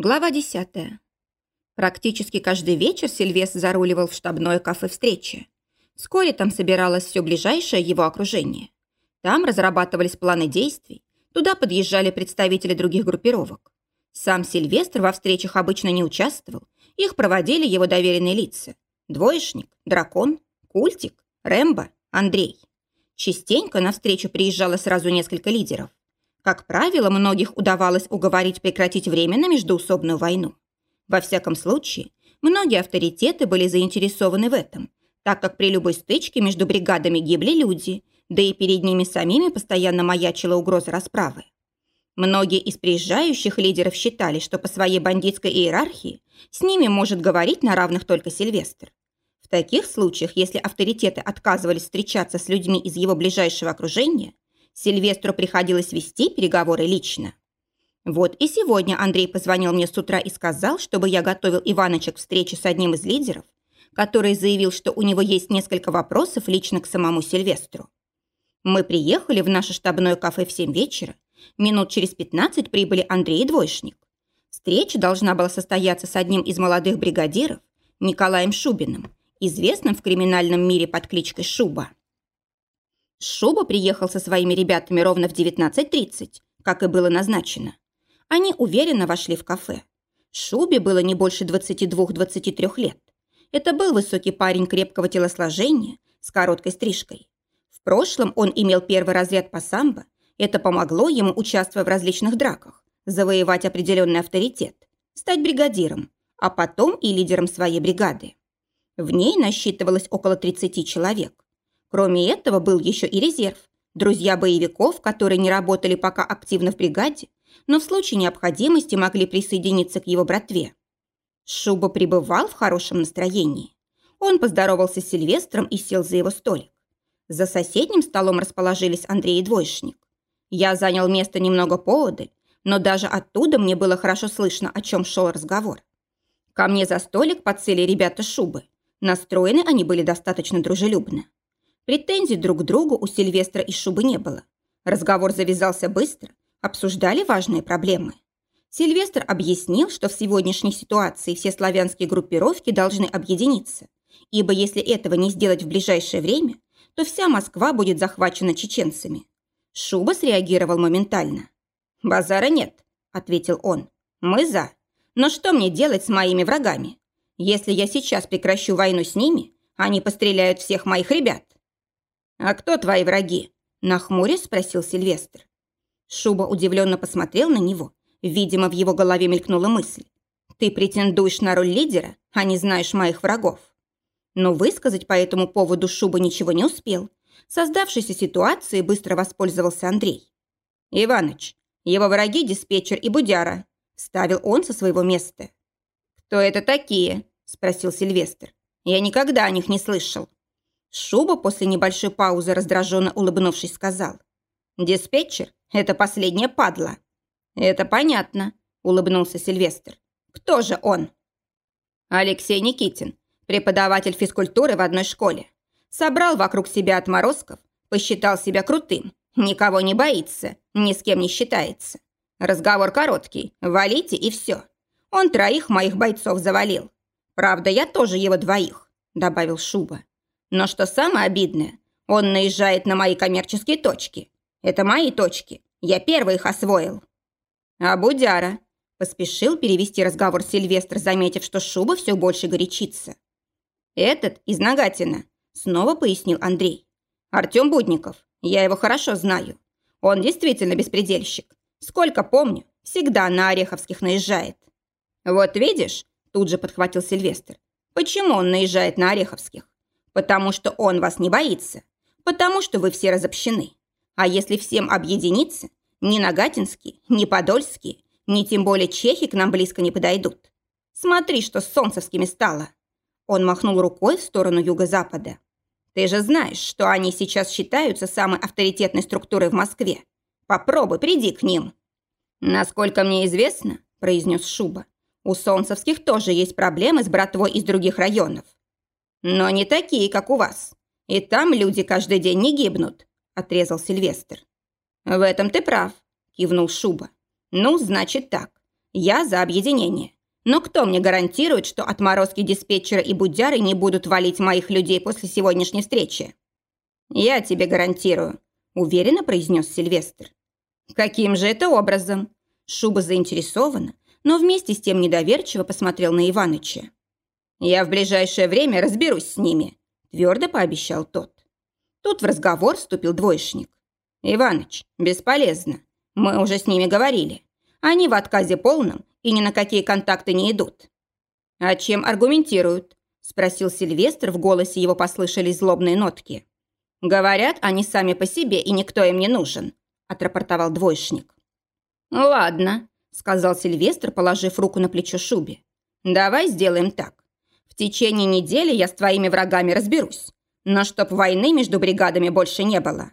Глава 10. Практически каждый вечер Сильвес заруливал в штабное кафе встречи. Вскоре там собиралось все ближайшее его окружение. Там разрабатывались планы действий, туда подъезжали представители других группировок. Сам Сильвестр во встречах обычно не участвовал, их проводили его доверенные лица. Двоечник, Дракон, Культик, Рэмбо, Андрей. Частенько на встречу приезжало сразу несколько лидеров. Как правило, многих удавалось уговорить прекратить временно междуусобную войну. Во всяком случае, многие авторитеты были заинтересованы в этом, так как при любой стычке между бригадами гибли люди, да и перед ними самими постоянно маячила угроза расправы. Многие из приезжающих лидеров считали, что по своей бандитской иерархии с ними может говорить на равных только Сильвестр. В таких случаях, если авторитеты отказывались встречаться с людьми из его ближайшего окружения, Сильвестру приходилось вести переговоры лично. Вот и сегодня Андрей позвонил мне с утра и сказал, чтобы я готовил Иваныча к встрече с одним из лидеров, который заявил, что у него есть несколько вопросов лично к самому Сильвестру. Мы приехали в наше штабное кафе в 7 вечера. Минут через 15 прибыли Андрей и двоечник. Встреча должна была состояться с одним из молодых бригадиров, Николаем Шубиным, известным в криминальном мире под кличкой Шуба. Шуба приехал со своими ребятами ровно в 19.30, как и было назначено. Они уверенно вошли в кафе. Шубе было не больше 22-23 лет. Это был высокий парень крепкого телосложения с короткой стрижкой. В прошлом он имел первый разряд по самбо. Это помогло ему, участвуя в различных драках, завоевать определенный авторитет, стать бригадиром, а потом и лидером своей бригады. В ней насчитывалось около 30 человек. Кроме этого, был еще и резерв. Друзья боевиков, которые не работали пока активно в бригаде, но в случае необходимости могли присоединиться к его братве. Шуба пребывал в хорошем настроении. Он поздоровался с Сильвестром и сел за его столик. За соседним столом расположились Андрей и двоечник. Я занял место немного поодаль, но даже оттуда мне было хорошо слышно, о чем шел разговор. Ко мне за столик подсели ребята Шубы. Настроены они были достаточно дружелюбно. Претензий друг к другу у Сильвестра и Шубы не было. Разговор завязался быстро, обсуждали важные проблемы. Сильвестр объяснил, что в сегодняшней ситуации все славянские группировки должны объединиться, ибо если этого не сделать в ближайшее время, то вся Москва будет захвачена чеченцами. Шуба среагировал моментально. «Базара нет», – ответил он. «Мы за. Но что мне делать с моими врагами? Если я сейчас прекращу войну с ними, они постреляют всех моих ребят. «А кто твои враги?» – нахмурясь спросил Сильвестр. Шуба удивленно посмотрел на него. Видимо, в его голове мелькнула мысль. «Ты претендуешь на роль лидера, а не знаешь моих врагов». Но высказать по этому поводу Шуба ничего не успел. Создавшейся ситуацией быстро воспользовался Андрей. «Иваныч, его враги диспетчер и Будяра», – ставил он со своего места. «Кто это такие?» – спросил Сильвестр. «Я никогда о них не слышал». Шуба после небольшой паузы, раздраженно улыбнувшись, сказал. «Диспетчер – это последняя падла». «Это понятно», – улыбнулся Сильвестр. «Кто же он?» Алексей Никитин, преподаватель физкультуры в одной школе. Собрал вокруг себя отморозков, посчитал себя крутым, никого не боится, ни с кем не считается. Разговор короткий, валите и все. Он троих моих бойцов завалил. Правда, я тоже его двоих, добавил Шуба. Но что самое обидное, он наезжает на мои коммерческие точки. Это мои точки. Я первый их освоил. А Будяра? Поспешил перевести разговор Сильвестр, заметив, что шуба все больше горячится. Этот из Нагатина, снова пояснил Андрей. Артем Будников. Я его хорошо знаю. Он действительно беспредельщик. Сколько помню, всегда на Ореховских наезжает. Вот видишь, тут же подхватил Сильвестр. Почему он наезжает на Ореховских? Потому что он вас не боится. Потому что вы все разобщены. А если всем объединиться, ни Нагатинские, ни Подольские, ни тем более чехи к нам близко не подойдут. Смотри, что с солнцевскими стало. Он махнул рукой в сторону юго-запада. Ты же знаешь, что они сейчас считаются самой авторитетной структурой в Москве. Попробуй, приди к ним. Насколько мне известно, произнес Шуба, у солнцевских тоже есть проблемы с братвой из других районов. «Но не такие, как у вас. И там люди каждый день не гибнут», – отрезал Сильвестр. «В этом ты прав», – кивнул Шуба. «Ну, значит так. Я за объединение. Но кто мне гарантирует, что отморозки диспетчера и будяры не будут валить моих людей после сегодняшней встречи? Я тебе гарантирую, уверенно произнес Сильвестр. Каким же это образом? Шуба заинтересована, но вместе с тем недоверчиво посмотрел на Иваныча. «Я в ближайшее время разберусь с ними», – твердо пообещал тот. Тут в разговор вступил двоечник. «Иваныч, бесполезно. Мы уже с ними говорили. Они в отказе полном и ни на какие контакты не идут». «А чем аргументируют?» – спросил Сильвестр, в голосе его послышались злобные нотки. «Говорят, они сами по себе, и никто им не нужен», – отрапортовал двоечник. «Ладно», – сказал Сильвестр, положив руку на плечо Шубе. «Давай сделаем так. Течение недели я с твоими врагами разберусь, но чтоб войны между бригадами больше не было.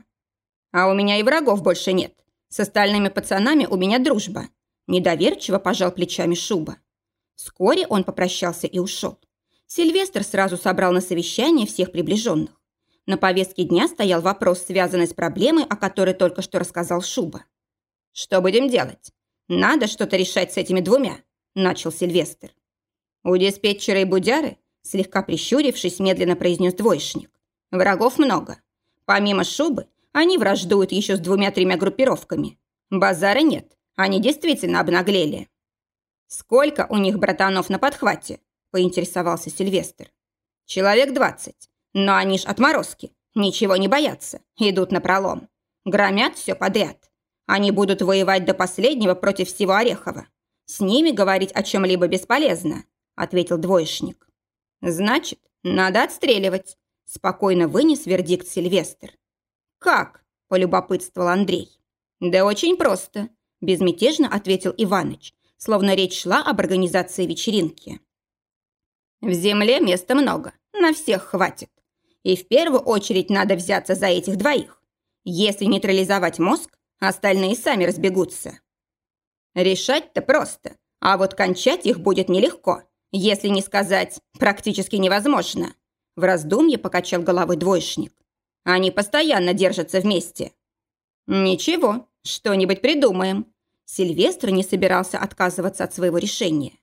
А у меня и врагов больше нет. С остальными пацанами у меня дружба». Недоверчиво пожал плечами Шуба. Вскоре он попрощался и ушел. Сильвестр сразу собрал на совещание всех приближенных. На повестке дня стоял вопрос, связанный с проблемой, о которой только что рассказал Шуба. «Что будем делать? Надо что-то решать с этими двумя», – начал Сильвестр. «У диспетчера и будяры», – слегка прищурившись, медленно произнес двоечник. «Врагов много. Помимо Шубы, они враждуют еще с двумя-тремя группировками. Базара нет, они действительно обнаглели». «Сколько у них братанов на подхвате?» – поинтересовался Сильвестр. «Человек двадцать. Но они ж отморозки. Ничего не боятся. Идут на пролом. Громят все подряд. Они будут воевать до последнего против всего Орехова. С ними говорить о чем-либо бесполезно», – ответил двоечник. «Значит, надо отстреливать», – спокойно вынес вердикт Сильвестр. «Как?» – полюбопытствовал Андрей. «Да очень просто», – безмятежно ответил Иваныч, словно речь шла об организации вечеринки. «В земле места много, на всех хватит. И в первую очередь надо взяться за этих двоих. Если нейтрализовать мозг, Остальные сами разбегутся. Решать-то просто, а вот кончать их будет нелегко, если не сказать практически невозможно. В раздумье покачал головой двоечник. Они постоянно держатся вместе. Ничего, что-нибудь придумаем. Сильвестр не собирался отказываться от своего решения.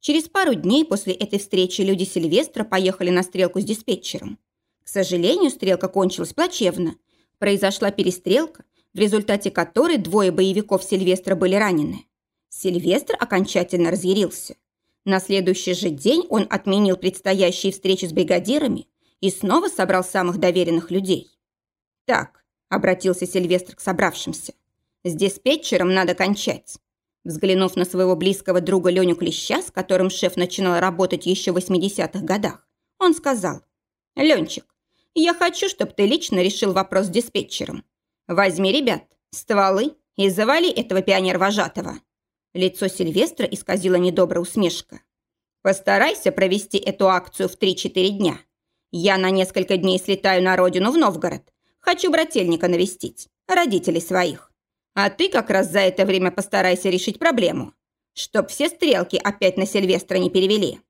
Через пару дней после этой встречи люди Сильвестра поехали на стрелку с диспетчером. К сожалению, стрелка кончилась плачевно. Произошла перестрелка, в результате которой двое боевиков Сильвестра были ранены. Сильвестр окончательно разъярился. На следующий же день он отменил предстоящие встречи с бригадирами и снова собрал самых доверенных людей. «Так», – обратился Сильвестр к собравшимся, – «с диспетчером надо кончать». Взглянув на своего близкого друга Леню Клеща, с которым шеф начинал работать еще в 80-х годах, он сказал, «Ленчик, я хочу, чтобы ты лично решил вопрос с диспетчером. Возьми, ребят, стволы и завали этого пионер-вожатого». Лицо Сильвестра исказило недобрая усмешка. «Постарайся провести эту акцию в 3-4 дня. Я на несколько дней слетаю на родину в Новгород. Хочу брательника навестить, родителей своих. А ты как раз за это время постарайся решить проблему, чтоб все стрелки опять на Сильвестра не перевели».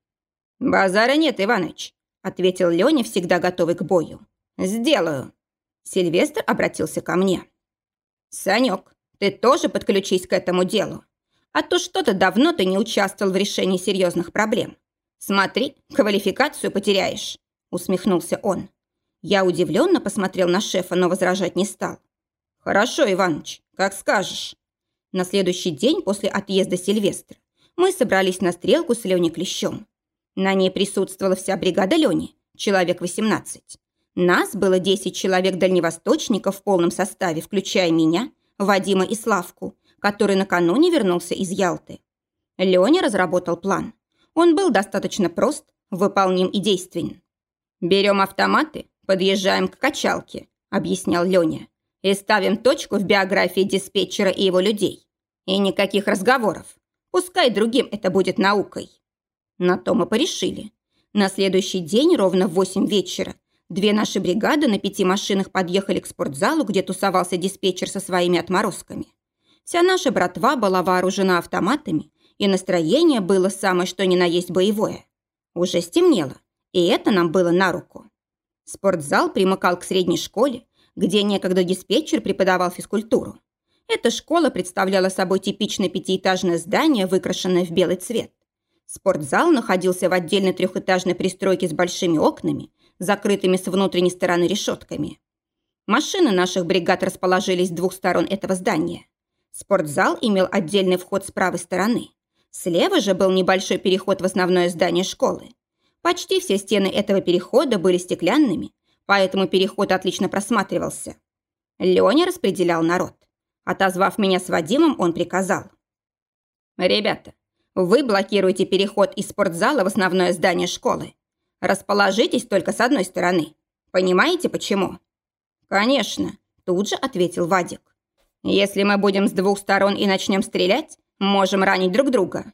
«Базара нет, Иваныч», — ответил Леня, всегда готовый к бою. «Сделаю». Сильвестр обратился ко мне. «Санек, ты тоже подключись к этому делу. А то что-то давно ты не участвовал в решении серьезных проблем. Смотри, квалификацию потеряешь», – усмехнулся он. Я удивленно посмотрел на шефа, но возражать не стал. «Хорошо, Иваныч, как скажешь». На следующий день после отъезда Сильвестра мы собрались на стрелку с Леней Клещом. На ней присутствовала вся бригада Лени, человек 18. Нас было 10 человек-дальневосточников в полном составе, включая меня, Вадима и Славку, который накануне вернулся из Ялты. Леня разработал план. Он был достаточно прост, выполним и действенен. «Берем автоматы, подъезжаем к качалке», – объяснял Леня, «и ставим точку в биографии диспетчера и его людей. И никаких разговоров. Пускай другим это будет наукой». На то мы порешили. На следующий день ровно в 8 вечера Две наши бригады на пяти машинах подъехали к спортзалу, где тусовался диспетчер со своими отморозками. Вся наша братва была вооружена автоматами, и настроение было самое что ни на есть боевое. Уже стемнело, и это нам было на руку. Спортзал примыкал к средней школе, где некогда диспетчер преподавал физкультуру. Эта школа представляла собой типичное пятиэтажное здание, выкрашенное в белый цвет. Спортзал находился в отдельной трехэтажной пристройке с большими окнами, закрытыми с внутренней стороны решетками. Машины наших бригад расположились с двух сторон этого здания. Спортзал имел отдельный вход с правой стороны. Слева же был небольшой переход в основное здание школы. Почти все стены этого перехода были стеклянными, поэтому переход отлично просматривался. Леня распределял народ. Отозвав меня с Вадимом, он приказал. «Ребята, вы блокируете переход из спортзала в основное здание школы. Расположитесь только с одной стороны. Понимаете, почему?» «Конечно», – тут же ответил Вадик. «Если мы будем с двух сторон и начнем стрелять, можем ранить друг друга».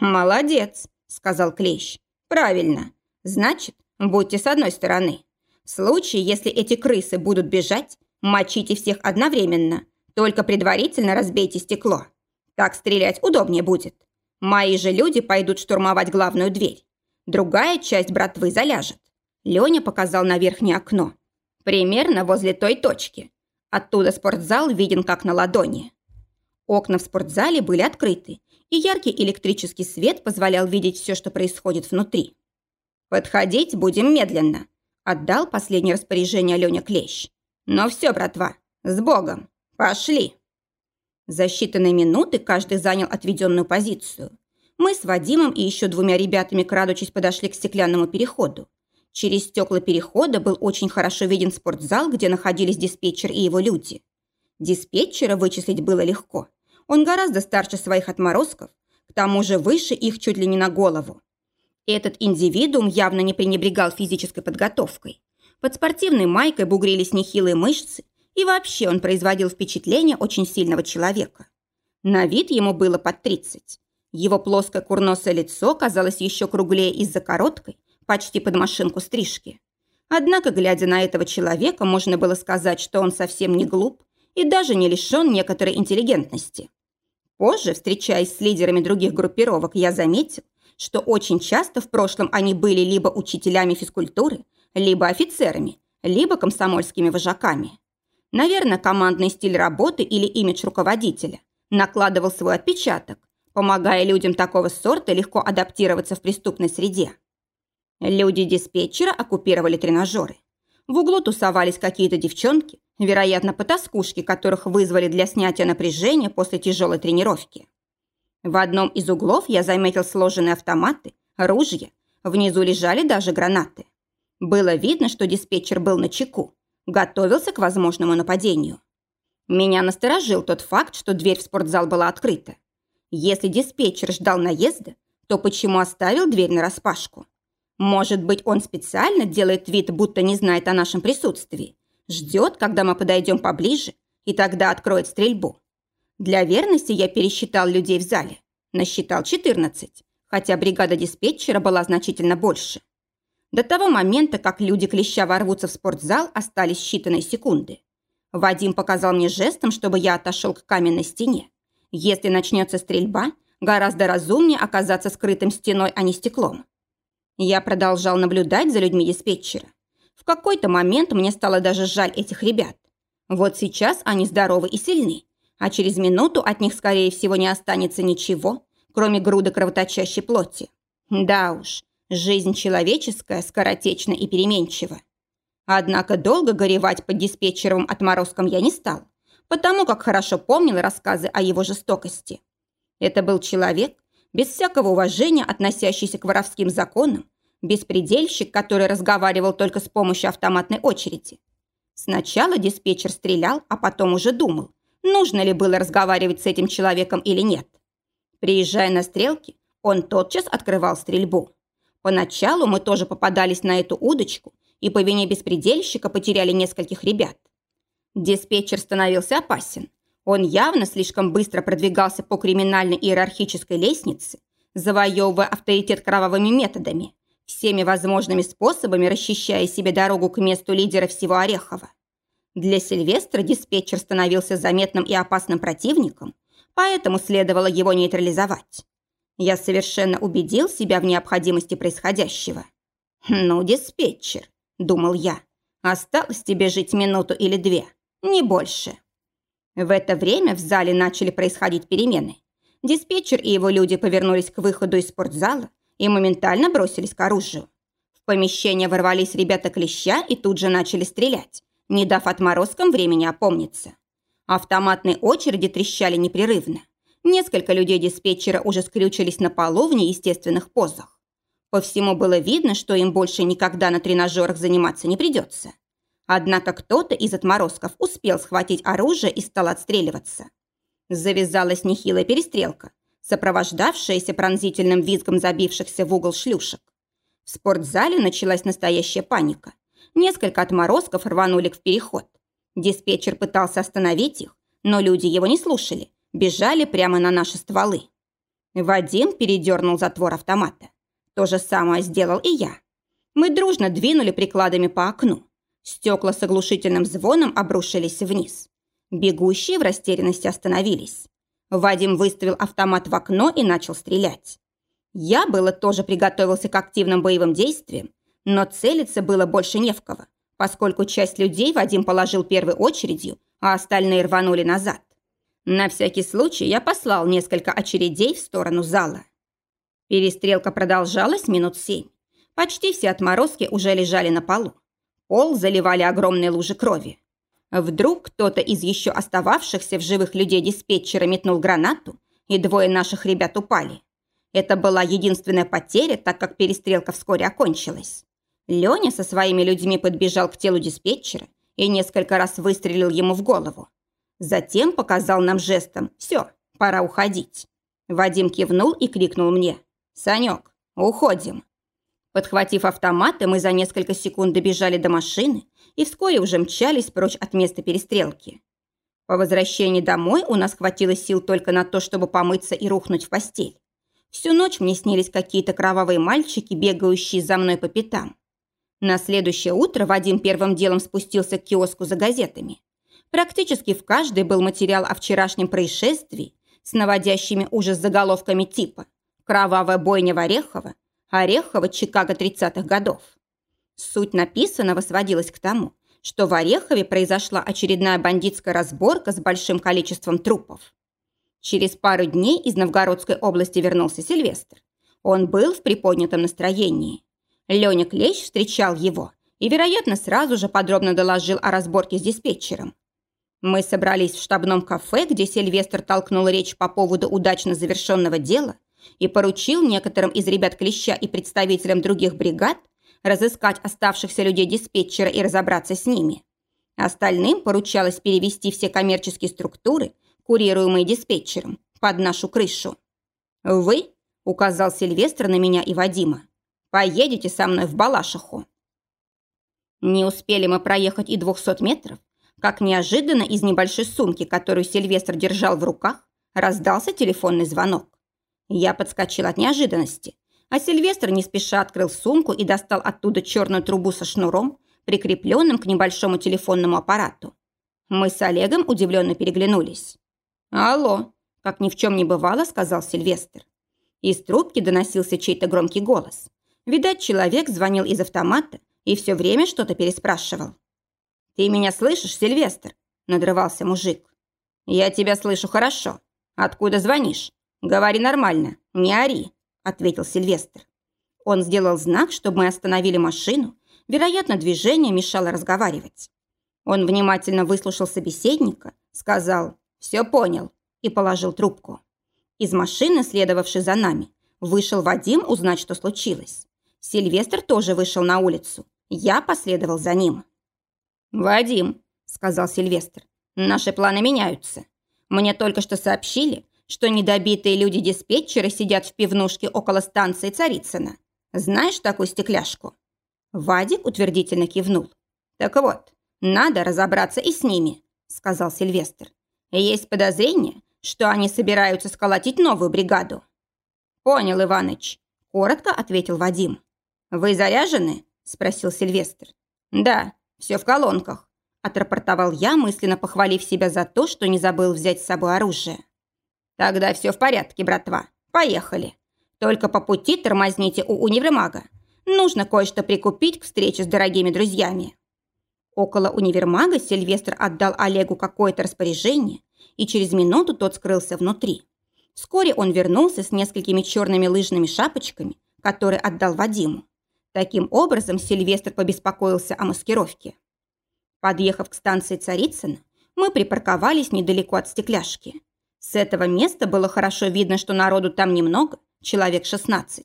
«Молодец», – сказал Клещ. «Правильно. Значит, будьте с одной стороны. В случае, если эти крысы будут бежать, мочите всех одновременно, только предварительно разбейте стекло. Так стрелять удобнее будет. Мои же люди пойдут штурмовать главную дверь. Другая часть братвы заляжет. Леня показал на верхнее окно. Примерно возле той точки. Оттуда спортзал виден как на ладони. Окна в спортзале были открыты, и яркий электрический свет позволял видеть все, что происходит внутри. «Подходить будем медленно», – отдал последнее распоряжение Леня Клещ. «Но все, братва, с Богом! Пошли!» За считанные минуты каждый занял отведенную позицию. Мы с Вадимом и еще двумя ребятами, крадучись, подошли к стеклянному переходу. Через стекла перехода был очень хорошо виден спортзал, где находились диспетчер и его люди. Диспетчера вычислить было легко. Он гораздо старше своих отморозков, к тому же выше их чуть ли не на голову. Этот индивидуум явно не пренебрегал физической подготовкой. Под спортивной майкой бугрились нехилые мышцы, и вообще он производил впечатление очень сильного человека. На вид ему было под 30. Его плоское курносое лицо казалось еще круглее из-за короткой, почти под машинку стрижки. Однако, глядя на этого человека, можно было сказать, что он совсем не глуп и даже не лишен некоторой интеллигентности. Позже, встречаясь с лидерами других группировок, я заметил, что очень часто в прошлом они были либо учителями физкультуры, либо офицерами, либо комсомольскими вожаками. Наверное, командный стиль работы или имидж руководителя накладывал свой отпечаток, помогая людям такого сорта легко адаптироваться в преступной среде. Люди диспетчера оккупировали тренажеры. В углу тусовались какие-то девчонки, вероятно, потаскушки, которых вызвали для снятия напряжения после тяжелой тренировки. В одном из углов я заметил сложенные автоматы, ружья, внизу лежали даже гранаты. Было видно, что диспетчер был на чеку, готовился к возможному нападению. Меня насторожил тот факт, что дверь в спортзал была открыта. Если диспетчер ждал наезда, то почему оставил дверь нараспашку? Может быть, он специально делает вид, будто не знает о нашем присутствии, ждет, когда мы подойдем поближе, и тогда откроет стрельбу. Для верности я пересчитал людей в зале. Насчитал 14, хотя бригада диспетчера была значительно больше. До того момента, как люди клеща ворвутся в спортзал, остались считанные секунды. Вадим показал мне жестом, чтобы я отошел к каменной стене. Если начнется стрельба, гораздо разумнее оказаться скрытым стеной, а не стеклом. Я продолжал наблюдать за людьми диспетчера. В какой-то момент мне стало даже жаль этих ребят. Вот сейчас они здоровы и сильны, а через минуту от них, скорее всего, не останется ничего, кроме груды кровоточащей плоти. Да уж, жизнь человеческая скоротечна и переменчива. Однако долго горевать под диспетчеровым отморозком я не стал, потому как хорошо помнил рассказы о его жестокости. Это был человек, без всякого уважения относящийся к воровским законам, беспредельщик, который разговаривал только с помощью автоматной очереди. Сначала диспетчер стрелял, а потом уже думал, нужно ли было разговаривать с этим человеком или нет. Приезжая на стрелки, он тотчас открывал стрельбу. Поначалу мы тоже попадались на эту удочку и по вине беспредельщика потеряли нескольких ребят. Диспетчер становился опасен. Он явно слишком быстро продвигался по криминальной иерархической лестнице, завоевывая авторитет кровавыми методами, всеми возможными способами расчищая себе дорогу к месту лидера всего Орехова. Для Сильвестра диспетчер становился заметным и опасным противником, поэтому следовало его нейтрализовать. Я совершенно убедил себя в необходимости происходящего. «Ну, диспетчер», — думал я, — «осталось тебе жить минуту или две, не больше». В это время в зале начали происходить перемены. Диспетчер и его люди повернулись к выходу из спортзала и моментально бросились к оружию. В помещение ворвались ребята клеща и тут же начали стрелять, не дав отморозкам времени опомниться. Автоматные очереди трещали непрерывно. Несколько людей диспетчера уже скрючились на полу в неестественных позах. По всему было видно, что им больше никогда на тренажерах заниматься не придется. Однако кто-то из отморозков успел схватить оружие и стал отстреливаться. Завязалась нехилая перестрелка, сопровождавшаяся пронзительным визгом забившихся в угол шлюшек. В спортзале началась настоящая паника. Несколько отморозков рванули в переход. Диспетчер пытался остановить их, но люди его не слушали, бежали прямо на наши стволы. Вадим передернул затвор автомата. То же самое сделал и я. Мы дружно двинули прикладами по окну. Стекла с оглушительным звоном обрушились вниз. Бегущие в растерянности остановились. Вадим выставил автомат в окно и начал стрелять. Я было тоже приготовился к активным боевым действиям, но целиться было больше не в кого, поскольку часть людей Вадим положил первой очередью, а остальные рванули назад. На всякий случай я послал несколько очередей в сторону зала. Перестрелка продолжалась минут семь. Почти все отморозки уже лежали на полу. Пол заливали огромные лужи крови. Вдруг кто-то из еще остававшихся в живых людей диспетчера метнул гранату, и двое наших ребят упали. Это была единственная потеря, так как перестрелка вскоре окончилась. Леня со своими людьми подбежал к телу диспетчера и несколько раз выстрелил ему в голову. Затем показал нам жестом «Все, пора уходить». Вадим кивнул и крикнул мне «Санек, уходим». Подхватив автоматы, мы за несколько секунд добежали до машины и вскоре уже мчались прочь от места перестрелки. По возвращении домой у нас хватило сил только на то, чтобы помыться и рухнуть в постель. Всю ночь мне снились какие-то кровавые мальчики, бегающие за мной по пятам. На следующее утро Вадим первым делом спустился к киоску за газетами. Практически в каждой был материал о вчерашнем происшествии с наводящими ужас заголовками типа «Кровавая бойня в Орехово», «Орехово, Чикаго 30-х годов». Суть написанного сводилась к тому, что в Орехове произошла очередная бандитская разборка с большим количеством трупов. Через пару дней из Новгородской области вернулся Сильвестр. Он был в приподнятом настроении. Леня Клещ встречал его и, вероятно, сразу же подробно доложил о разборке с диспетчером. Мы собрались в штабном кафе, где Сильвестр толкнул речь по поводу удачно завершенного дела и поручил некоторым из ребят Клеща и представителям других бригад разыскать оставшихся людей диспетчера и разобраться с ними. Остальным поручалось перевести все коммерческие структуры, курируемые диспетчером, под нашу крышу. «Вы», — указал Сильвестр на меня и Вадима, — «поедете со мной в Балашиху». Не успели мы проехать и двухсот метров, как неожиданно из небольшой сумки, которую Сильвестр держал в руках, раздался телефонный звонок. Я подскочил от неожиданности, а Сильвестр не спеша открыл сумку и достал оттуда черную трубу со шнуром, прикрепленным к небольшому телефонному аппарату. Мы с Олегом удивленно переглянулись. «Алло», – как ни в чем не бывало, сказал Сильвестр. Из трубки доносился чей-то громкий голос. Видать, человек звонил из автомата и все время что-то переспрашивал. «Ты меня слышишь, Сильвестр?» – надрывался мужик. «Я тебя слышу хорошо. Откуда звонишь? Говори нормально, не ори», ответил Сильвестр. Он сделал знак, чтобы мы остановили машину. Вероятно, движение мешало разговаривать. Он внимательно выслушал собеседника, сказал «все понял» и положил трубку. Из машины, следовавшей за нами, вышел Вадим узнать, что случилось. Сильвестр тоже вышел на улицу. Я последовал за ним. «Вадим», — сказал Сильвестр, — «наши планы меняются. Мне только что сообщили, что недобитые люди-диспетчеры сидят в пивнушке около станции Царицына. Знаешь такую стекляшку?» Вадик утвердительно кивнул. «Так вот, надо разобраться и с ними», — сказал Сильвестр. «Есть подозрение, что они собираются сколотить новую бригаду». «Понял, Иваныч», — коротко ответил Вадим. «Вы заряжены?» — спросил Сильвестр. «Да, все в колонках», — отрапортовал я, мысленно похвалив себя за то, что не забыл взять с собой оружие. Тогда все в порядке, братва. Поехали. Только по пути тормозните у универмага. Нужно кое-что прикупить к встрече с дорогими друзьями. Около универмага Сильвестр отдал Олегу какое-то распоряжение, и через минуту тот скрылся внутри. Вскоре он вернулся с несколькими черными лыжными шапочками, которые отдал Вадиму. Таким образом, Сильвестр побеспокоился о маскировке. Подъехав к станции Царицына, мы припарковались недалеко от стекляшки. С этого места было хорошо видно, что народу там немного, человек 16.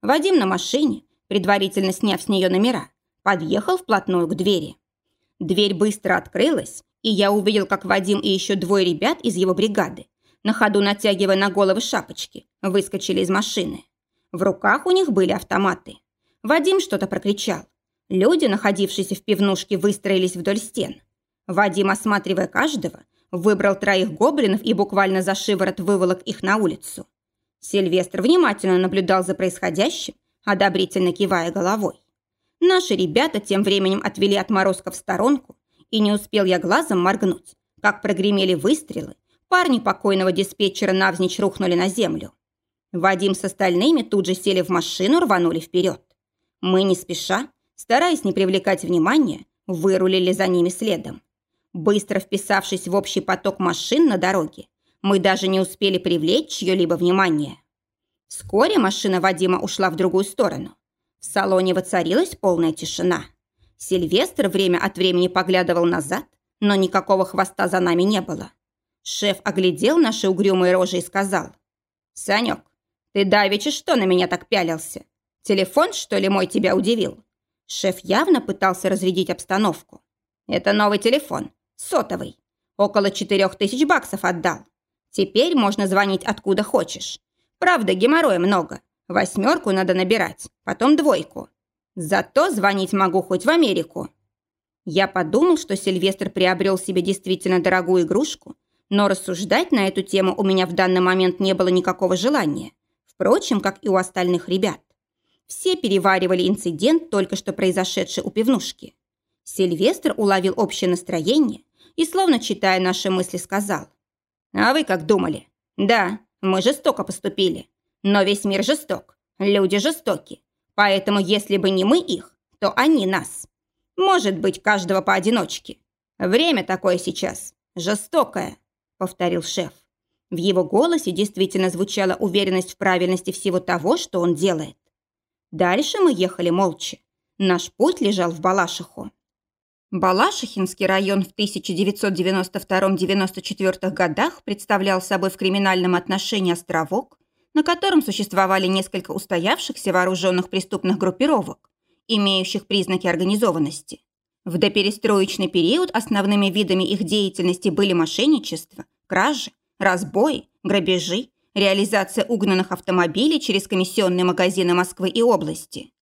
Вадим на машине, предварительно сняв с нее номера, подъехал вплотную к двери. Дверь быстро открылась, и я увидел, как Вадим и еще двое ребят из его бригады, на ходу натягивая на головы шапочки, выскочили из машины. В руках у них были автоматы. Вадим что-то прокричал. Люди, находившиеся в пивнушке, выстроились вдоль стен. Вадим, осматривая каждого, выбрал троих гоблинов и буквально за шиворот выволок их на улицу. Сильвестр внимательно наблюдал за происходящим, одобрительно кивая головой. Наши ребята тем временем отвели отморозка в сторонку, и не успел я глазом моргнуть, как прогремели выстрелы, парни покойного диспетчера навзничь рухнули на землю. Вадим с остальными тут же сели в машину, рванули вперед. Мы не спеша, стараясь не привлекать внимания, вырулили за ними следом. Быстро вписавшись в общий поток машин на дороге, мы даже не успели привлечь чье-либо внимание. Вскоре машина Вадима ушла в другую сторону. В салоне воцарилась полная тишина. Сильвестр время от времени поглядывал назад, но никакого хвоста за нами не было. Шеф оглядел наши угрюмые рожи и сказал. «Санек, ты давеча что на меня так пялился? Телефон, что ли, мой тебя удивил?» Шеф явно пытался разрядить обстановку. «Это новый телефон, сотовый. Около четырех тысяч баксов отдал. Теперь можно звонить откуда хочешь. Правда, геморроя много, Восьмерку надо набирать, потом двойку. Зато звонить могу хоть в Америку. Я подумал, что Сильвестр приобрел себе действительно дорогую игрушку, но рассуждать на эту тему у меня в данный момент не было никакого желания. Впрочем, как и у остальных ребят. Все переваривали инцидент, только что произошедший у пивнушки. Сильвестр уловил общее настроение и, словно читая наши мысли, сказал. «А вы как думали? Да, мы жестоко поступили. Но весь мир жесток, люди жестоки. Поэтому если бы не мы их, то они нас. Может быть, каждого поодиночке. Время такое сейчас. Жестокое, повторил шеф. В его голосе действительно звучала уверенность в правильности всего того, что он делает. Дальше мы ехали молча. Наш путь лежал в Балашиху. Балашихинский район в 1992-94 годах представлял собой в криминальном отношении островок, на котором существовали несколько устоявшихся вооруженных преступных группировок, имеющих признаки организованности. В доперестроечный период основными видами их деятельности были мошенничество, кражи, разбои, грабежи, реализация угнанных автомобилей через комиссионные магазины Москвы и области.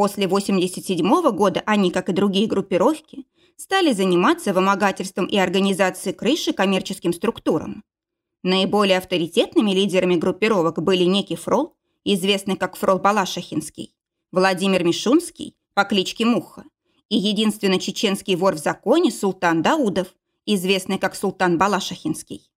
После 1987 года они, как и другие группировки, стали заниматься вымогательством и организацией крыши коммерческим структурам. Наиболее авторитетными лидерами группировок были некий Фрол, известный как Фрол Балашахинский, Владимир Мишунский по кличке Муха и единственный чеченский вор в законе Султан Даудов, известный как Султан Балашахинский.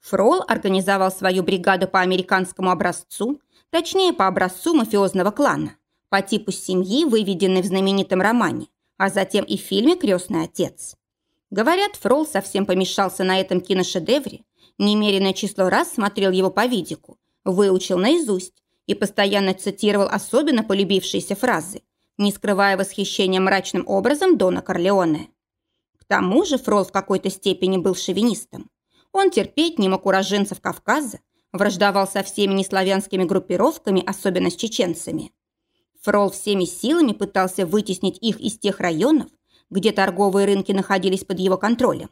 Фрол организовал свою бригаду по американскому образцу, точнее по образцу мафиозного клана, по типу семьи, выведенной в знаменитом романе, а затем и в фильме «Крестный отец». Говорят, Фрол совсем помешался на этом киношедевре, Немеренное число раз смотрел его по видику, выучил наизусть и постоянно цитировал особенно полюбившиеся фразы, не скрывая восхищения мрачным образом Дона Корлеоне. К тому же Фрол в какой-то степени был шовинистом. Он терпеть не мог уроженцев Кавказа, враждовал со всеми неславянскими группировками, особенно с чеченцами. Фрол всеми силами пытался вытеснить их из тех районов, где торговые рынки находились под его контролем.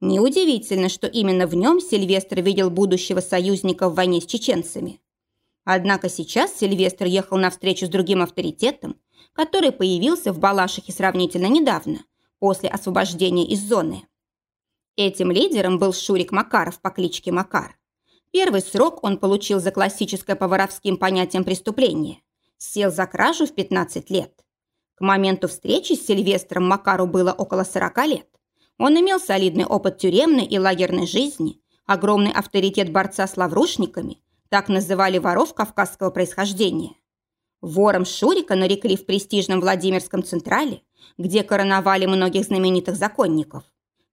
Неудивительно, что именно в нем Сильвестр видел будущего союзника в войне с чеченцами. Однако сейчас Сильвестр ехал на встречу с другим авторитетом, который появился в Балашихе сравнительно недавно, после освобождения из зоны. Этим лидером был Шурик Макаров по кличке Макар. Первый срок он получил за классическое по воровским понятиям преступление. Сел за кражу в 15 лет. К моменту встречи с Сильвестром Макару было около 40 лет. Он имел солидный опыт тюремной и лагерной жизни, огромный авторитет борца с лаврушниками, так называли воров кавказского происхождения. Вором Шурика нарекли в престижном Владимирском Централе, где короновали многих знаменитых законников.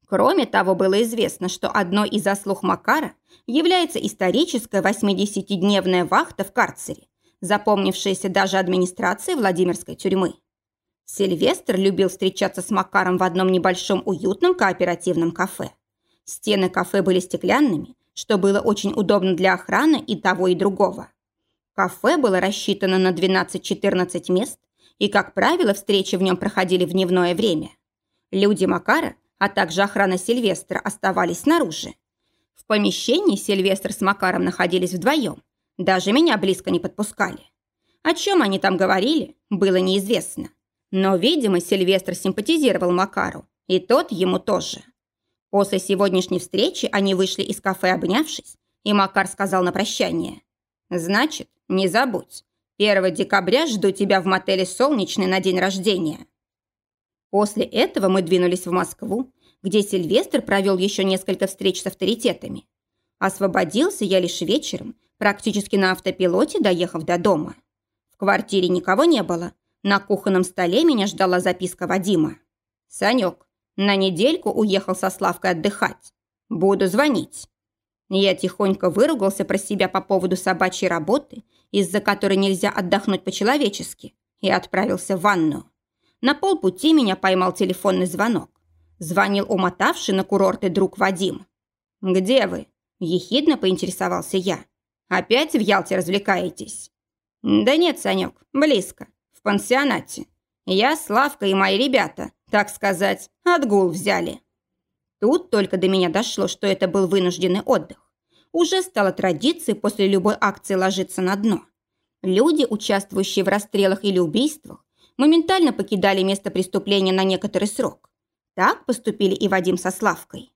Кроме того, было известно, что одной из заслуг Макара является историческая 80-дневная вахта в карцере, запомнившаяся даже администрацией Владимирской тюрьмы. Сильвестр любил встречаться с Макаром в одном небольшом уютном кооперативном кафе. Стены кафе были стеклянными, что было очень удобно для охраны и того, и другого. Кафе было рассчитано на 12-14 мест, и, как правило, встречи в нем проходили в дневное время. Люди Макара, а также охрана Сильвестра оставались снаружи. В помещении Сильвестр с Макаром находились вдвоем. Даже меня близко не подпускали. О чем они там говорили, было неизвестно. Но, видимо, Сильвестр симпатизировал Макару, и тот ему тоже. После сегодняшней встречи они вышли из кафе, обнявшись, и Макар сказал на прощание. «Значит, не забудь, 1 декабря жду тебя в мотеле «Солнечный» на день рождения». После этого мы двинулись в Москву, где Сильвестр провел еще несколько встреч с авторитетами. Освободился я лишь вечером, практически на автопилоте, доехав до дома. В квартире никого не было. На кухонном столе меня ждала записка Вадима. «Санек, на недельку уехал со Славкой отдыхать. Буду звонить». Я тихонько выругался про себя по поводу собачьей работы, из-за которой нельзя отдохнуть по-человечески, и отправился в ванну. На полпути меня поймал телефонный звонок. Звонил умотавший на курорты друг Вадим. «Где вы?» – ехидно поинтересовался я. «Опять в Ялте развлекаетесь?» «Да нет, Санек, близко, в пансионате. Я, Славка и мои ребята, так сказать, отгул взяли». Тут только до меня дошло, что это был вынужденный отдых. Уже стало традицией после любой акции ложиться на дно. Люди, участвующие в расстрелах или убийствах, моментально покидали место преступления на некоторый срок. Так поступили и Вадим со Славкой.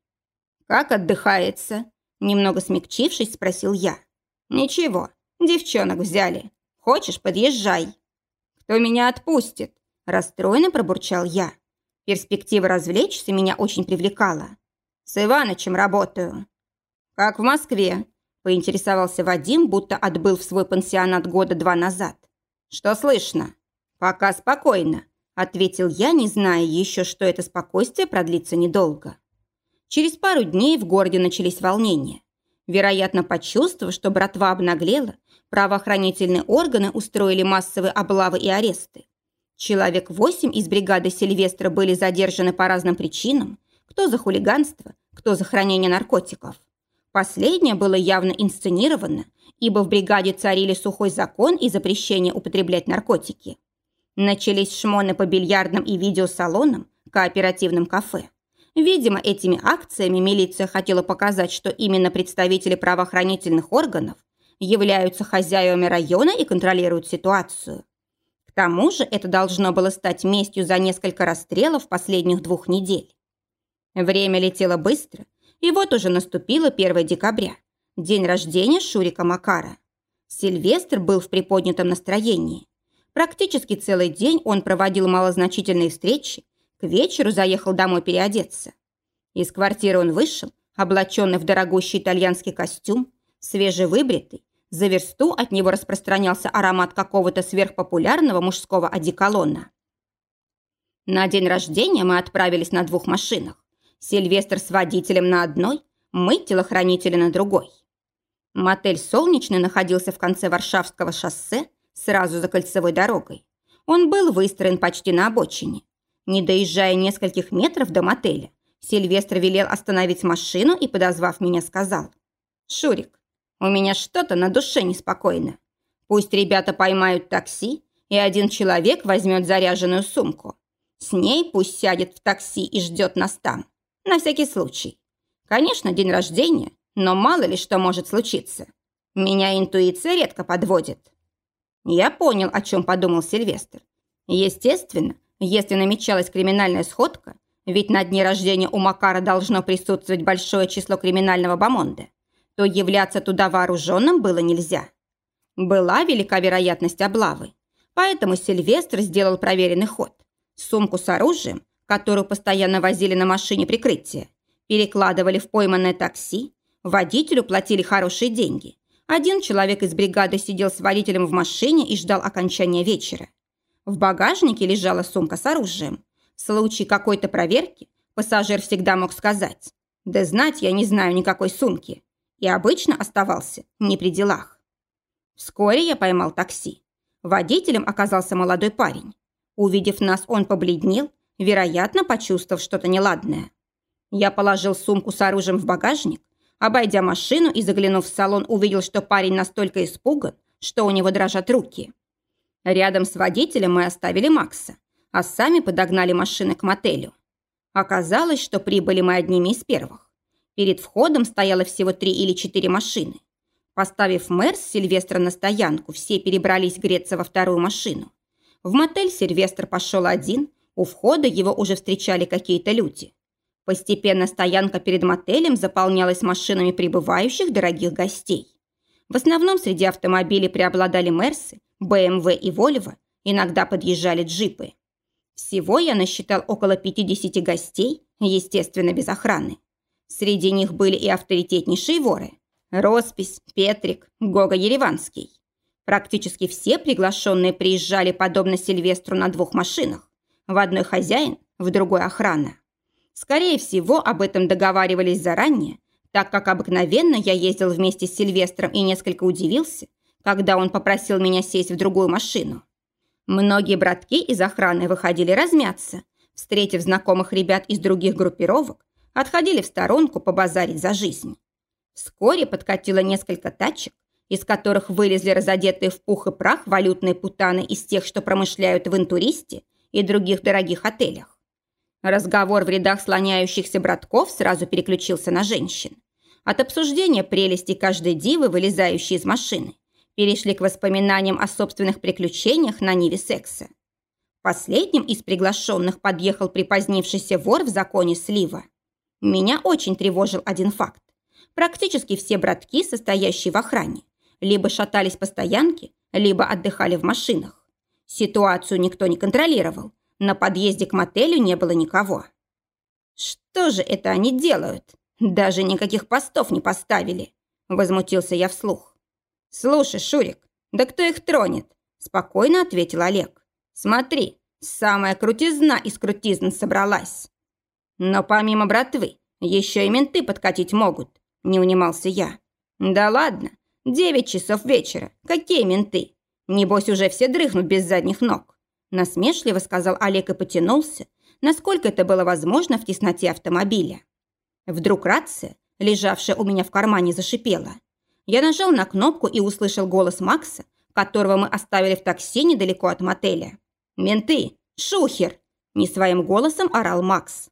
«Как отдыхается?» Немного смягчившись, спросил я. «Ничего, девчонок взяли. Хочешь, подъезжай». «Кто меня отпустит?» Расстроенно пробурчал я. Перспектива развлечься меня очень привлекала. «С Иванычем работаю». «Как в Москве?» поинтересовался Вадим, будто отбыл в свой пансионат года два назад. «Что слышно?» «Пока спокойно», ответил я, не зная еще, что это спокойствие продлится недолго. Через пару дней в городе начались волнения. Вероятно, почувствовав, что братва обнаглела, правоохранительные органы устроили массовые облавы и аресты. Человек восемь из бригады Сильвестра были задержаны по разным причинам, кто за хулиганство, кто за хранение наркотиков. Последнее было явно инсценировано, ибо в бригаде царили сухой закон и запрещение употреблять наркотики. Начались шмоны по бильярдным и видеосалонам, кооперативным кафе. Видимо, этими акциями милиция хотела показать, что именно представители правоохранительных органов являются хозяевами района и контролируют ситуацию. К тому же это должно было стать местью за несколько расстрелов последних двух недель. Время летело быстро, и вот уже наступило 1 декабря, день рождения Шурика Макара. Сильвестр был в приподнятом настроении. Практически целый день он проводил малозначительные встречи, к вечеру заехал домой переодеться. Из квартиры он вышел, облаченный в дорогущий итальянский костюм, свежевыбритый, за версту от него распространялся аромат какого-то сверхпопулярного мужского одеколона. На день рождения мы отправились на двух машинах. Сильвестр с водителем на одной, мы телохранители на другой. Мотель «Солнечный» находился в конце Варшавского шоссе, сразу за кольцевой дорогой. Он был выстроен почти на обочине. Не доезжая нескольких метров до мотеля, Сильвестр велел остановить машину и, подозвав меня, сказал. «Шурик, у меня что-то на душе неспокойно. Пусть ребята поймают такси, и один человек возьмет заряженную сумку. С ней пусть сядет в такси и ждет нас там. На всякий случай. Конечно, день рождения, но мало ли что может случиться. Меня интуиция редко подводит». Я понял, о чем подумал Сильвестр. Естественно, если намечалась криминальная сходка, ведь на дне рождения у Макара должно присутствовать большое число криминального бомонда, то являться туда вооруженным было нельзя. Была велика вероятность облавы, поэтому Сильвестр сделал проверенный ход. Сумку с оружием, которую постоянно возили на машине прикрытия, перекладывали в пойманное такси, водителю платили хорошие деньги, один человек из бригады сидел с водителем в машине и ждал окончания вечера. В багажнике лежала сумка с оружием. В случае какой-то проверки Пассажир всегда мог сказать, да знать я не знаю никакой сумки, и обычно оставался не при делах. Вскоре я поймал такси. Водителем оказался молодой парень. Увидев нас, он побледнел, вероятно, почувствовав что-то неладное. Я положил сумку с оружием в багажник, обойдя машину и заглянув в салон, увидел, что парень настолько испуган, что у него дрожат руки. Рядом с водителем мы оставили Макса, а сами подогнали машины к мотелю. Оказалось, что прибыли мы одними из первых. Перед входом стояло всего три или четыре машины. Поставив Мерс Сильвестра на стоянку, все перебрались греться во вторую машину. В мотель Сильвестр пошел один, у входа его уже встречали какие-то люди. Постепенно стоянка перед мотелем заполнялась машинами прибывающих дорогих гостей. В основном среди автомобилей преобладали Мерсы, БМВ и Вольво, иногда подъезжали джипы. Всего я насчитал около 50 гостей, естественно, без охраны. Среди них были и авторитетнейшие воры. Роспись, Петрик, Гога Ереванский. Практически все приглашенные приезжали подобно Сильвестру на двух машинах. В одной хозяин, в другой охрана. Скорее всего, об этом договаривались заранее, так как обыкновенно я ездил вместе с Сильвестром и несколько удивился, когда он попросил меня сесть в другую машину. Многие братки из охраны выходили размяться, встретив знакомых ребят из других группировок, отходили в сторонку побазарить за жизнь. Вскоре подкатило несколько тачек, из которых вылезли разодетые в пух и прах валютные путаны из тех, что промышляют в интуристе и других дорогих отелях. Разговор в рядах слоняющихся братков сразу переключился на женщин. От обсуждения прелести каждой дивы, вылезающей из машины, перешли к воспоминаниям о собственных приключениях на Ниве секса. Последним из приглашенных подъехал припозднившийся вор в законе слива. Меня очень тревожил один факт. Практически все братки, состоящие в охране, либо шатались по стоянке, либо отдыхали в машинах. Ситуацию никто не контролировал. На подъезде к мотелю не было никого. «Что же это они делают? Даже никаких постов не поставили!» Возмутился я вслух. «Слушай, Шурик, да кто их тронет?» Спокойно ответил Олег. «Смотри, самая крутизна из крутизн собралась». «Но помимо братвы, еще и менты подкатить могут», не унимался я. «Да ладно, девять часов вечера, какие менты? Небось уже все дрыхнут без задних ног». Насмешливо сказал Олег и потянулся, насколько это было возможно в тесноте автомобиля. Вдруг рация, лежавшая у меня в кармане, зашипела. Я нажал на кнопку и услышал голос Макса, которого мы оставили в такси недалеко от мотеля. «Менты! Шухер!» – не своим голосом орал Макс.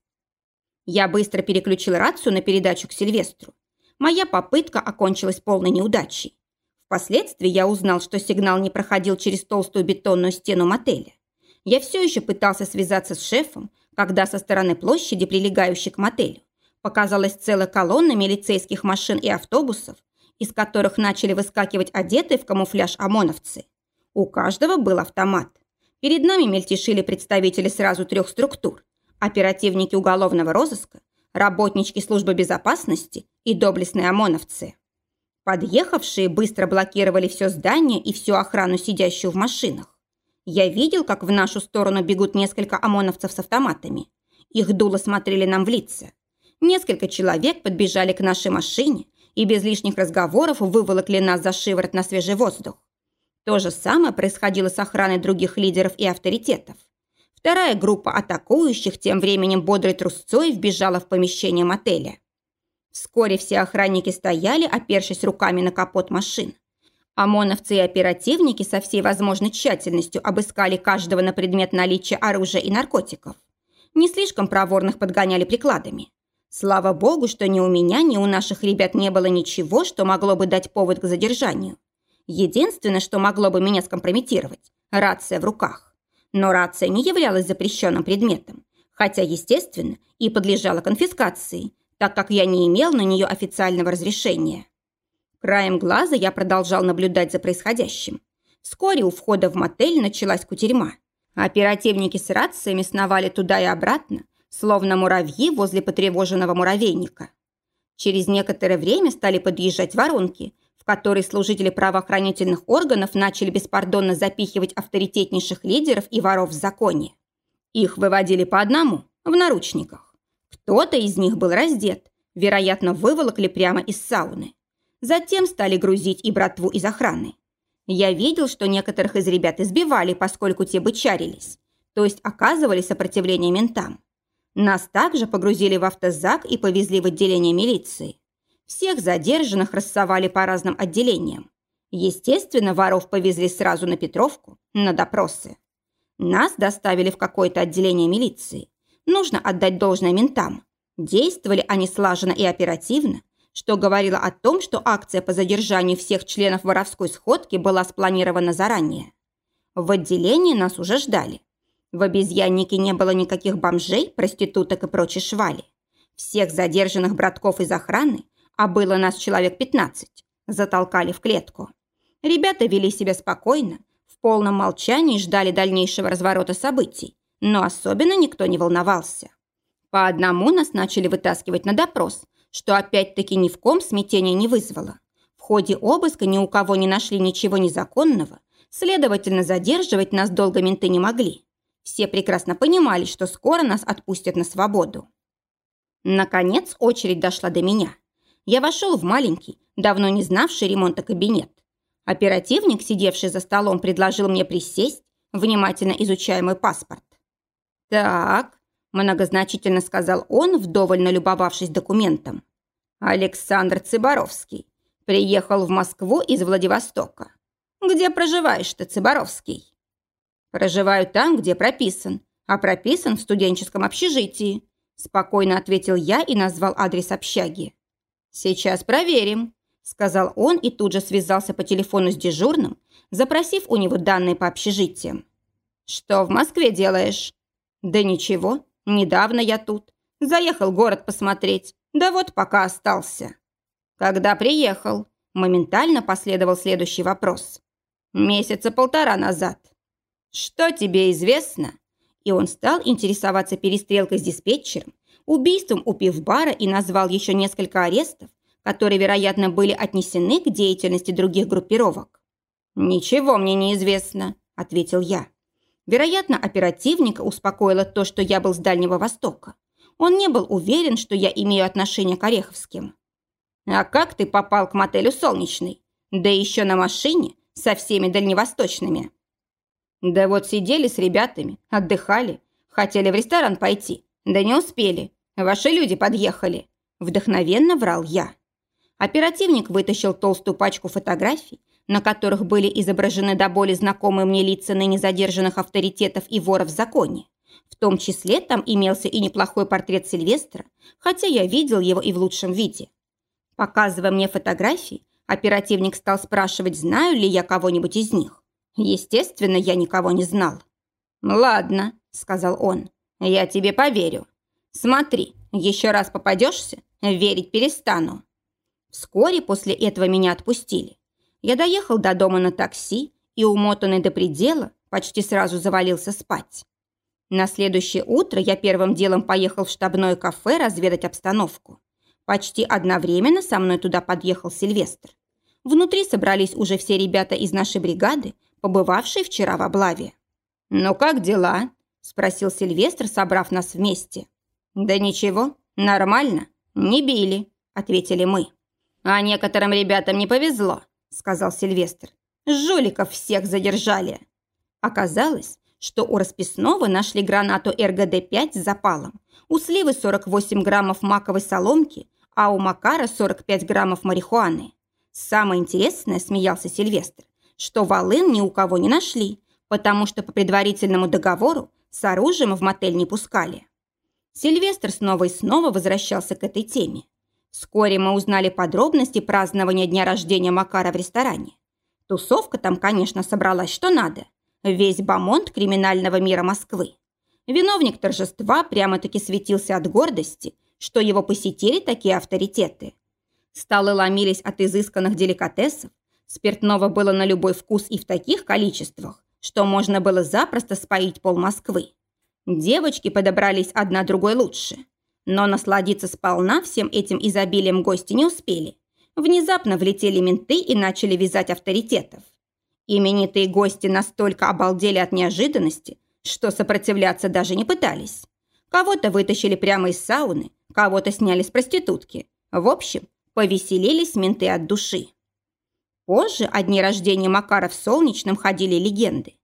Я быстро переключил рацию на передачу к Сильвестру. Моя попытка окончилась полной неудачей. Впоследствии я узнал, что сигнал не проходил через толстую бетонную стену мотеля. Я все еще пытался связаться с шефом, когда со стороны площади, прилегающей к мотелю, показалась целая колонна милицейских машин и автобусов, из которых начали выскакивать одетые в камуфляж ОМОНовцы. У каждого был автомат. Перед нами мельтешили представители сразу трех структур. Оперативники уголовного розыска, работнички службы безопасности и доблестные ОМОНовцы. Подъехавшие быстро блокировали все здание и всю охрану, сидящую в машинах. Я видел, как в нашу сторону бегут несколько ОМОНовцев с автоматами. Их дуло смотрели нам в лица. Несколько человек подбежали к нашей машине, и без лишних разговоров выволокли нас за шиворот на свежий воздух. То же самое происходило с охраной других лидеров и авторитетов. Вторая группа атакующих тем временем бодрой трусцой вбежала в помещение мотеля. Вскоре все охранники стояли, опершись руками на капот машин. ОМОНовцы и оперативники со всей возможной тщательностью обыскали каждого на предмет наличия оружия и наркотиков. Не слишком проворных подгоняли прикладами. Слава богу, что ни у меня, ни у наших ребят не было ничего, что могло бы дать повод к задержанию. Единственное, что могло бы меня скомпрометировать – рация в руках. Но рация не являлась запрещенным предметом, хотя, естественно, и подлежала конфискации, так как я не имел на нее официального разрешения. Краем глаза я продолжал наблюдать за происходящим. Вскоре у входа в мотель началась кутерьма. Оперативники с рациями сновали туда и обратно, словно муравьи возле потревоженного муравейника. Через некоторое время стали подъезжать воронки, в которые служители правоохранительных органов начали беспардонно запихивать авторитетнейших лидеров и воров в законе. Их выводили по одному, в наручниках. Кто-то из них был раздет, вероятно, выволокли прямо из сауны. Затем стали грузить и братву из охраны. Я видел, что некоторых из ребят избивали, поскольку те бычарились, то есть оказывали сопротивление ментам. Нас также погрузили в автозак и повезли в отделение милиции. Всех задержанных рассовали по разным отделениям. Естественно, воров повезли сразу на Петровку, на допросы. Нас доставили в какое-то отделение милиции. Нужно отдать должное ментам. Действовали они слаженно и оперативно, что говорило о том, что акция по задержанию всех членов воровской сходки была спланирована заранее. В отделении нас уже ждали. В обезьяннике не было никаких бомжей, проституток и прочей швали. Всех задержанных братков из охраны, а было нас человек 15, затолкали в клетку. Ребята вели себя спокойно, в полном молчании ждали дальнейшего разворота событий, но особенно никто не волновался. По одному нас начали вытаскивать на допрос, что опять-таки ни в ком смятения не вызвало. В ходе обыска ни у кого не нашли ничего незаконного, следовательно, задерживать нас долго менты не могли. Все прекрасно понимали, что скоро нас отпустят на свободу. Наконец очередь дошла до меня. Я вошел в маленький, давно не знавший ремонта кабинет. Оперативник, сидевший за столом, предложил мне присесть, внимательно изучая мой паспорт. «Так», Многозначительно сказал он, вдоволь налюбовавшись документом. Александр Цыборовский. Приехал в Москву из Владивостока. Где проживаешь ты, Цыборовский? Проживаю там, где прописан, а прописан в студенческом общежитии. Спокойно ответил я и назвал адрес общаги. Сейчас проверим, сказал он и тут же связался по телефону с дежурным, запросив у него данные по общежитиям. Что в Москве делаешь? Да ничего, Недавно я тут. Заехал город посмотреть. Да вот пока остался. Когда приехал? Моментально последовал следующий вопрос. Месяца полтора назад. Что тебе известно? И он стал интересоваться перестрелкой с диспетчером, убийством у пивбара и назвал еще несколько арестов, которые, вероятно, были отнесены к деятельности других группировок. «Ничего мне не известно», – ответил я. Вероятно, оперативника успокоило то, что я был с Дальнего Востока. Он не был уверен, что я имею отношение к Ореховским. «А как ты попал к мотелю «Солнечный»? Да еще на машине со всеми дальневосточными». «Да вот сидели с ребятами, отдыхали, хотели в ресторан пойти, да не успели. Ваши люди подъехали». Вдохновенно врал я. Оперативник вытащил толстую пачку фотографий на которых были изображены до боли знакомые мне лица ныне задержанных авторитетов и воров в законе. В том числе там имелся и неплохой портрет Сильвестра, хотя я видел его и в лучшем виде. Показывая мне фотографии, оперативник стал спрашивать, знаю ли я кого-нибудь из них. Естественно, я никого не знал. «Ладно», — сказал он, — «я тебе поверю. Смотри, еще раз попадешься, верить перестану». Вскоре после этого меня отпустили. Я доехал до дома на такси и, умотанный до предела, почти сразу завалился спать. На следующее утро я первым делом поехал в штабное кафе разведать обстановку. Почти одновременно со мной туда подъехал Сильвестр. Внутри собрались уже все ребята из нашей бригады, побывавшие вчера в облаве. «Ну как дела?» – спросил Сильвестр, собрав нас вместе. «Да ничего, нормально, не били», – ответили мы. «А некоторым ребятам не повезло сказал Сильвестр. «Жуликов всех задержали». Оказалось, что у расписного нашли гранату РГД-5 с запалом, у Сливы 48 граммов маковой соломки, а у Макара 45 граммов марихуаны. Самое интересное, смеялся Сильвестр, что волын ни у кого не нашли, потому что по предварительному договору с оружием в мотель не пускали. Сильвестр снова и снова возвращался к этой теме. Вскоре мы узнали подробности празднования дня рождения Макара в ресторане. Тусовка там, конечно, собралась что надо. Весь бомонд криминального мира Москвы. Виновник торжества прямо-таки светился от гордости, что его посетили такие авторитеты. Столы ломились от изысканных деликатесов, спиртного было на любой вкус и в таких количествах, что можно было запросто споить пол Москвы. Девочки подобрались одна другой лучше – но насладиться сполна всем этим изобилием гости не успели. Внезапно влетели менты и начали вязать авторитетов. Именитые гости настолько обалдели от неожиданности, что сопротивляться даже не пытались. Кого-то вытащили прямо из сауны, кого-то сняли с проститутки. В общем, повеселились менты от души. Позже о дне рождения Макара в Солнечном ходили легенды.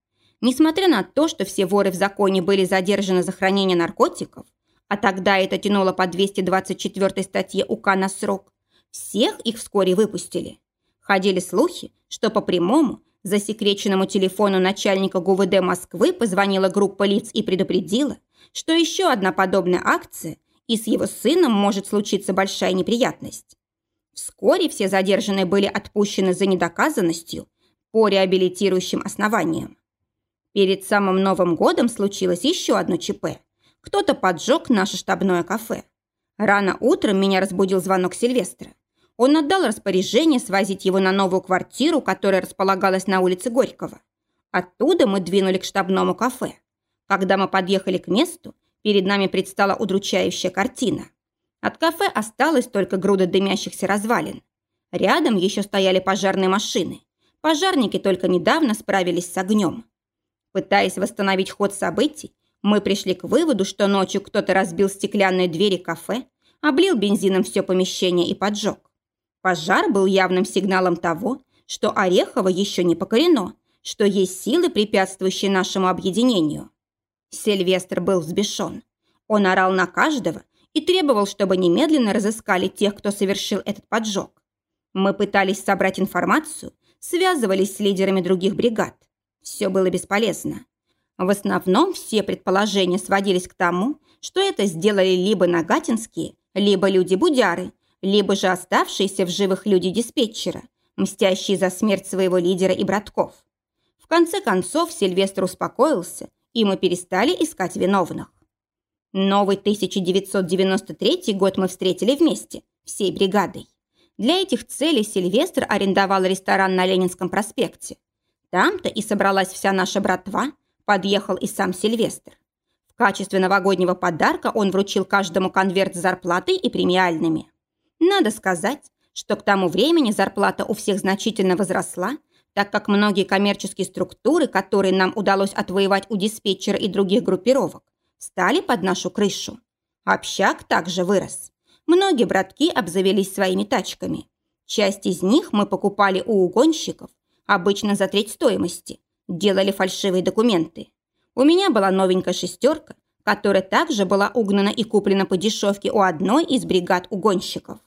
Несмотря на то, что все воры в законе были задержаны за хранение наркотиков, а тогда это тянуло по 224 статье УК на срок, всех их вскоре выпустили. Ходили слухи, что по прямому, засекреченному телефону начальника ГУВД Москвы позвонила группа лиц и предупредила, что еще одна подобная акция, и с его сыном может случиться большая неприятность. Вскоре все задержанные были отпущены за недоказанностью по реабилитирующим основаниям. Перед самым Новым годом случилось еще одно ЧП. Кто-то поджег наше штабное кафе. Рано утром меня разбудил звонок Сильвестра. Он отдал распоряжение свозить его на новую квартиру, которая располагалась на улице Горького. Оттуда мы двинули к штабному кафе. Когда мы подъехали к месту, перед нами предстала удручающая картина. От кафе осталась только груда дымящихся развалин. Рядом еще стояли пожарные машины. Пожарники только недавно справились с огнем. Пытаясь восстановить ход событий, мы пришли к выводу, что ночью кто-то разбил стеклянные двери кафе, облил бензином все помещение и поджег. Пожар был явным сигналом того, что Орехово еще не покорено, что есть силы, препятствующие нашему объединению. Сильвестр был взбешен. Он орал на каждого и требовал, чтобы немедленно разыскали тех, кто совершил этот поджог. Мы пытались собрать информацию, связывались с лидерами других бригад. Все было бесполезно. В основном все предположения сводились к тому, что это сделали либо нагатинские, либо люди-будяры, либо же оставшиеся в живых люди диспетчера, мстящие за смерть своего лидера и братков. В конце концов Сильвестр успокоился, и мы перестали искать виновных. Новый 1993 год мы встретили вместе, всей бригадой. Для этих целей Сильвестр арендовал ресторан на Ленинском проспекте. Там-то и собралась вся наша братва, подъехал и сам Сильвестр. В качестве новогоднего подарка он вручил каждому конверт с зарплатой и премиальными. Надо сказать, что к тому времени зарплата у всех значительно возросла, так как многие коммерческие структуры, которые нам удалось отвоевать у диспетчера и других группировок, стали под нашу крышу. Общак также вырос. Многие братки обзавелись своими тачками. Часть из них мы покупали у угонщиков, обычно за треть стоимости, делали фальшивые документы. У меня была новенькая шестерка, которая также была угнана и куплена по дешевке у одной из бригад угонщиков.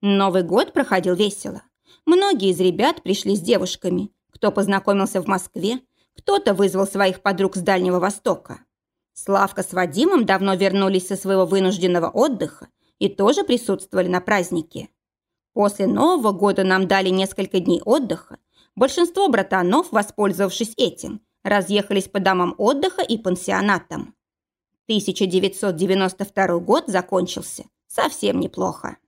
Новый год проходил весело. Многие из ребят пришли с девушками. Кто познакомился в Москве, кто-то вызвал своих подруг с Дальнего Востока. Славка с Вадимом давно вернулись со своего вынужденного отдыха и тоже присутствовали на празднике. После Нового года нам дали несколько дней отдыха. Большинство братанов, воспользовавшись этим, разъехались по домам отдыха и пансионатам. 1992 год закончился совсем неплохо.